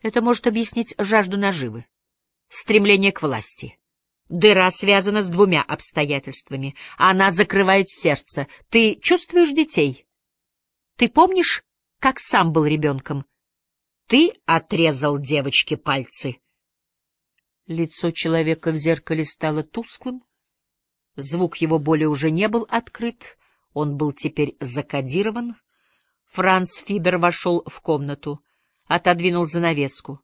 Это может объяснить жажду наживы, стремление к власти. Дыра связана с двумя обстоятельствами. Она закрывает сердце. Ты чувствуешь детей? Ты помнишь, как сам был ребенком? Ты отрезал девочке пальцы. Лицо человека в зеркале стало тусклым. Звук его боли уже не был открыт, он был теперь закодирован. Франц Фибер вошел в комнату, отодвинул занавеску.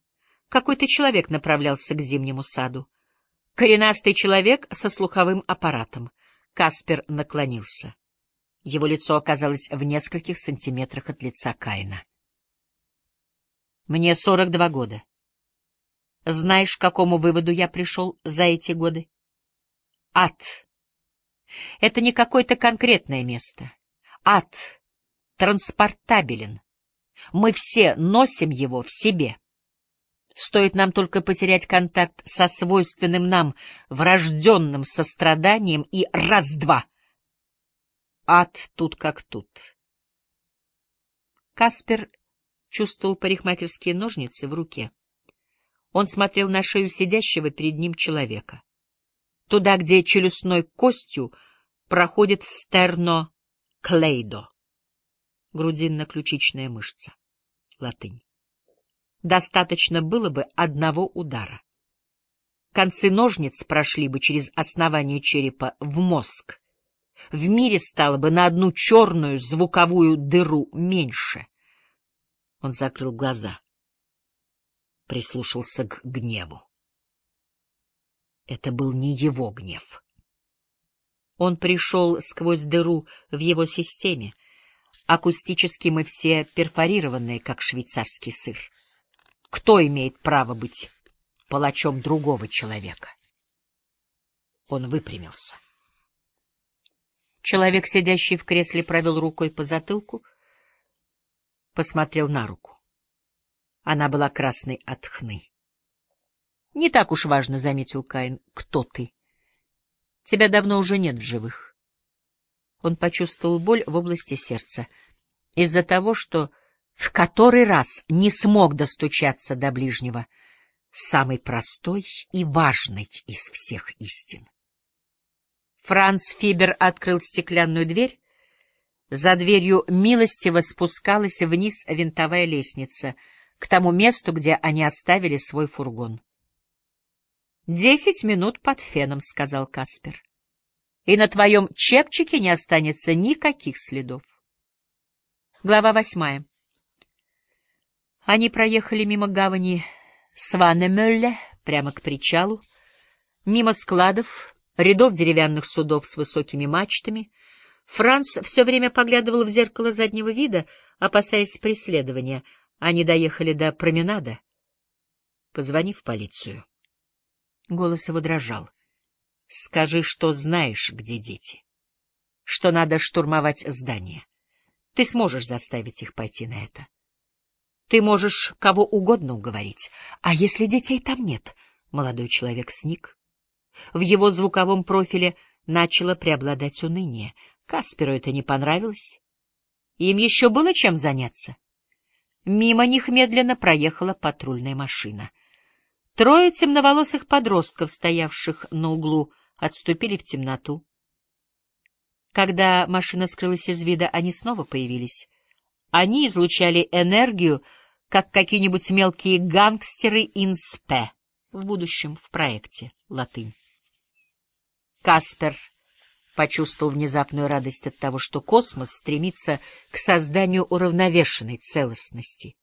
Какой-то человек направлялся к зимнему саду. Коренастый человек со слуховым аппаратом. Каспер наклонился. Его лицо оказалось в нескольких сантиметрах от лица Каина. Мне сорок два года. Знаешь, к какому выводу я пришел за эти годы? Ад. Это не какое-то конкретное место. Ад транспортабелен. Мы все носим его в себе. Стоит нам только потерять контакт со свойственным нам врожденным состраданием и раз-два. Ад тут как тут. Каспер чувствовал парикмахерские ножницы в руке. Он смотрел на шею сидящего перед ним человека. Туда, где челюстной костью проходит стерно-клейдо, грудинно-ключичная мышца, латынь. Достаточно было бы одного удара. Концы ножниц прошли бы через основание черепа в мозг. В мире стало бы на одну черную звуковую дыру меньше — он закрыл глаза, прислушался к гневу. Это был не его гнев. Он пришел сквозь дыру в его системе. Акустически мы все перфорированные, как швейцарский сыр. Кто имеет право быть палачом другого человека? Он выпрямился. Человек, сидящий в кресле, провел рукой по затылку — посмотрел на руку. Она была красной от хны. — Не так уж важно, — заметил Каин, — кто ты. Тебя давно уже нет в живых. Он почувствовал боль в области сердца из-за того, что в который раз не смог достучаться до ближнего, самой простой и важной из всех истин. Франц Фибер открыл стеклянную дверь, за дверью милостиво спускалась вниз винтовая лестница к тому месту, где они оставили свой фургон. «Десять минут под феном», — сказал Каспер. «И на твоем чепчике не останется никаких следов». Глава восьмая. Они проехали мимо гавани Сванемелле прямо к причалу, мимо складов, рядов деревянных судов с высокими мачтами — Франц все время поглядывал в зеркало заднего вида, опасаясь преследования. Они доехали до променада. Позвони в полицию. Голос его дрожал. Скажи, что знаешь, где дети. Что надо штурмовать здание. Ты сможешь заставить их пойти на это. Ты можешь кого угодно уговорить. А если детей там нет? Молодой человек сник. В его звуковом профиле начало преобладать уныние. Касперу это не понравилось. Им еще было чем заняться. Мимо них медленно проехала патрульная машина. Трое темноволосых подростков, стоявших на углу, отступили в темноту. Когда машина скрылась из вида, они снова появились. Они излучали энергию, как какие-нибудь мелкие гангстеры инспе в будущем в проекте «Латынь». Каспер почувствовал внезапную радость от того, что космос стремится к созданию уравновешенной целостности.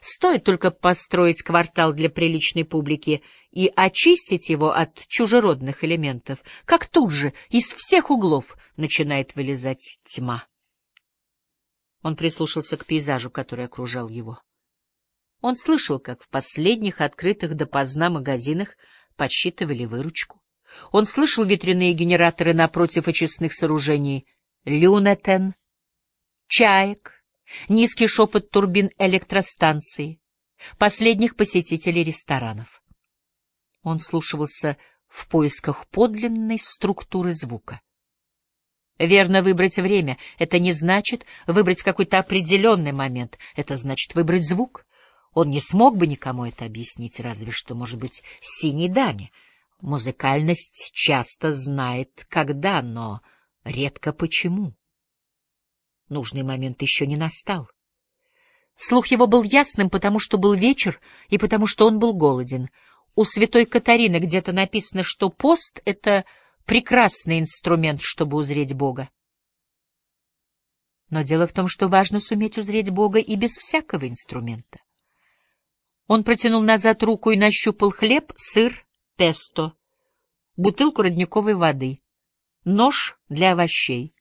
Стоит только построить квартал для приличной публики и очистить его от чужеродных элементов, как тут же из всех углов начинает вылезать тьма. Он прислушался к пейзажу, который окружал его. Он слышал, как в последних открытых допоздна магазинах подсчитывали выручку. Он слышал ветряные генераторы напротив очистных сооружений «Люнетен», «Чаек», низкий шепот турбин электростанции, последних посетителей ресторанов. Он слушался в поисках подлинной структуры звука. Верно выбрать время — это не значит выбрать какой-то определенный момент, это значит выбрать звук. Он не смог бы никому это объяснить, разве что, может быть, синей даме. Музыкальность часто знает, когда, но редко почему. Нужный момент еще не настал. Слух его был ясным, потому что был вечер и потому что он был голоден. У святой Катарины где-то написано, что пост — это прекрасный инструмент, чтобы узреть Бога. Но дело в том, что важно суметь узреть Бога и без всякого инструмента. Он протянул назад руку и нащупал хлеб, сыр, тесто, бутылку родниковой воды, нож для овощей.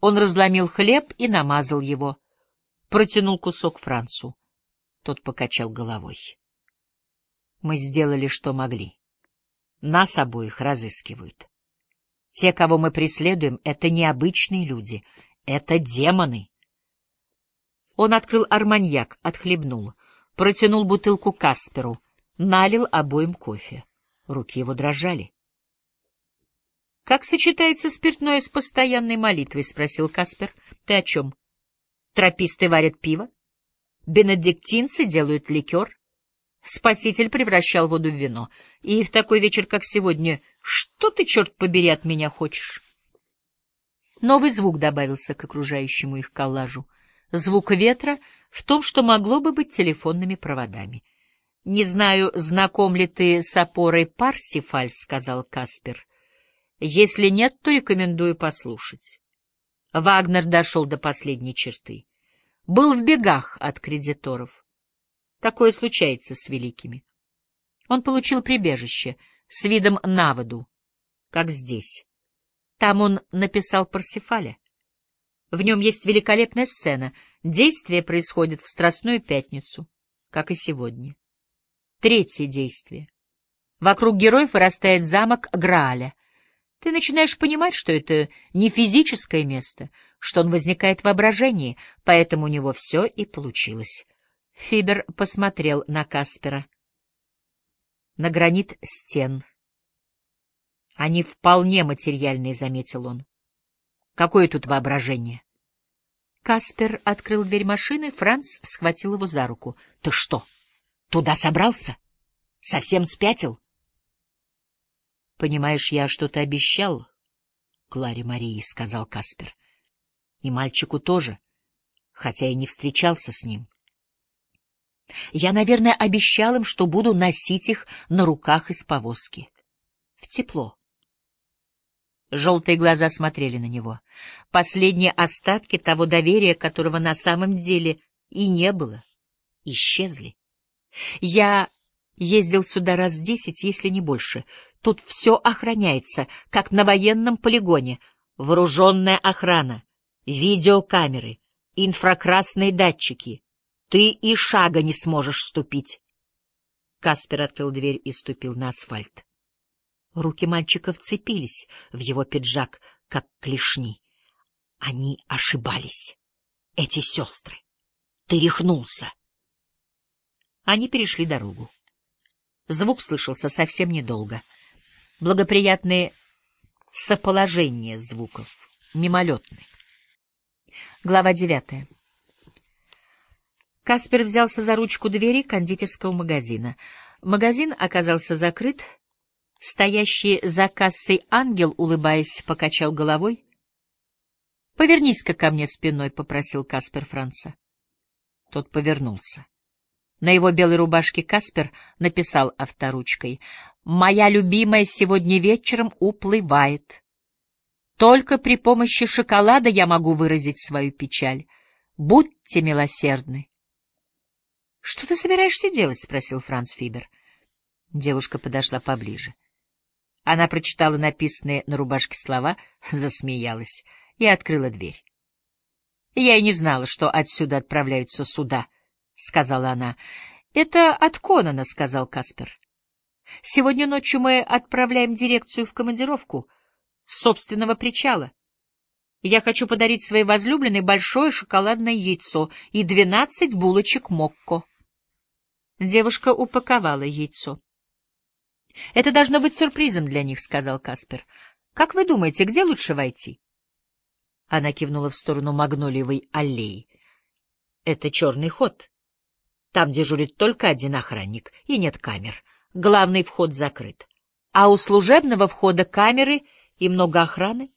Он разломил хлеб и намазал его, протянул кусок Францу. Тот покачал головой. Мы сделали, что могли. Нас обоих разыскивают. Те, кого мы преследуем, — это необычные люди, это демоны. Он открыл арманьяк, отхлебнул, протянул бутылку Касперу, налил обоим кофе. Руки его дрожали. — Как сочетается спиртное с постоянной молитвой? — спросил Каспер. — Ты о чем? Трописты варят пиво? Бенедиктинцы делают ликер? Спаситель превращал воду в вино. И в такой вечер, как сегодня, что ты, черт побери, от меня хочешь? Новый звук добавился к окружающему их коллажу. Звук ветра в том, что могло бы быть телефонными проводами. — Не знаю, знаком ли ты с опорой Парсифаль, — сказал Каспер. — Если нет, то рекомендую послушать. Вагнер дошел до последней черты. Был в бегах от кредиторов. Такое случается с великими. Он получил прибежище с видом на воду, как здесь. Там он написал Парсифаля. В нем есть великолепная сцена. Действие происходит в Страстную Пятницу, как и сегодня. Третье действие. Вокруг героев вырастает замок Грааля. Ты начинаешь понимать, что это не физическое место, что он возникает в воображении, поэтому у него все и получилось. Фибер посмотрел на Каспера. На гранит стен. Они вполне материальные, — заметил он. Какое тут воображение? Каспер открыл дверь машины, Франц схватил его за руку. — Ты что, туда собрался? Совсем спятил? — Понимаешь, я что-то обещал Кларе Марии, — сказал Каспер. — И мальчику тоже, хотя и не встречался с ним. — я, наверное, обещал им, что буду носить их на руках из повозки. В тепло. Желтые глаза смотрели на него. Последние остатки того доверия, которого на самом деле и не было, исчезли. Я ездил сюда раз десять, если не больше. Тут все охраняется, как на военном полигоне. Вооруженная охрана, видеокамеры, инфракрасные датчики — ты и шага не сможешь ступить. Каспер открыл дверь и ступил на асфальт. Руки мальчика вцепились в его пиджак, как клешни. Они ошибались. Эти сестры. Ты рехнулся. Они перешли дорогу. Звук слышался совсем недолго. Благоприятные соположения звуков, мимолетные. Глава девятая. Каспер взялся за ручку двери кондитерского магазина. Магазин оказался закрыт. Стоящий за кассой ангел, улыбаясь, покачал головой. — Повернись-ка ко мне спиной, — попросил Каспер Франца. Тот повернулся. На его белой рубашке Каспер написал авторучкой «Моя любимая сегодня вечером уплывает. Только при помощи шоколада я могу выразить свою печаль. Будьте милосердны». Что ты собираешься делать? — спросил Франц Фибер. Девушка подошла поближе. Она прочитала написанные на рубашке слова, засмеялась и открыла дверь. — Я и не знала, что отсюда отправляются суда, — сказала она. — Это от Конана, — сказал Каспер. — Сегодня ночью мы отправляем дирекцию в командировку с собственного причала. Я хочу подарить своей возлюбленной большое шоколадное яйцо и двенадцать булочек Мокко. Девушка упаковала яйцо. — Это должно быть сюрпризом для них, — сказал Каспер. — Как вы думаете, где лучше войти? Она кивнула в сторону Магнолиевой аллеи. — Это черный ход. Там дежурит только один охранник, и нет камер. Главный вход закрыт. А у служебного входа камеры и много охраны.